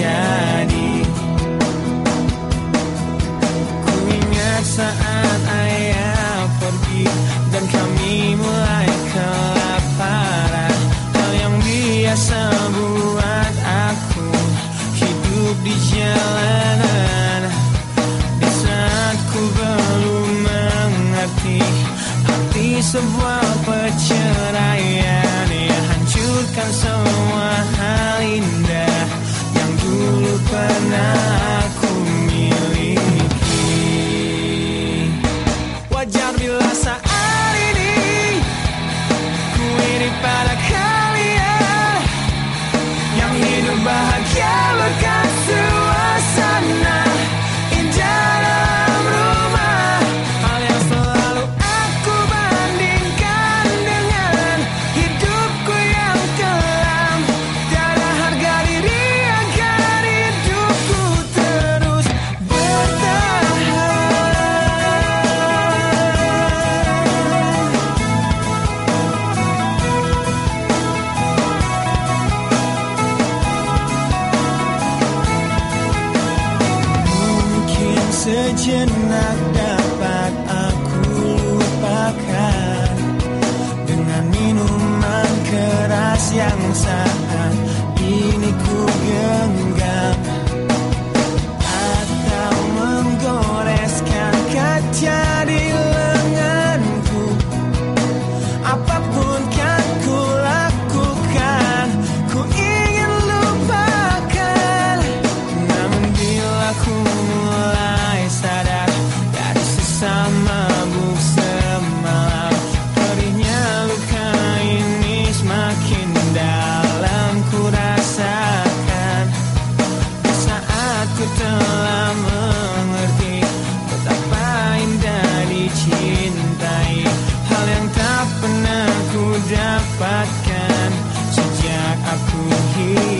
terjadi. Ku ingat saat ayah pergi Dan kami mulai kelaparan. Hal yang biasa buat aku Hidup di jalanan. Di saat ku belum mengerti Arti sebuah perceraian Yang hancurkan semua hal indah. sejenak dapat aku lupakan. Dengan minuman keras yang saat ini ku genggam. dapatkan. Sejak aku hidup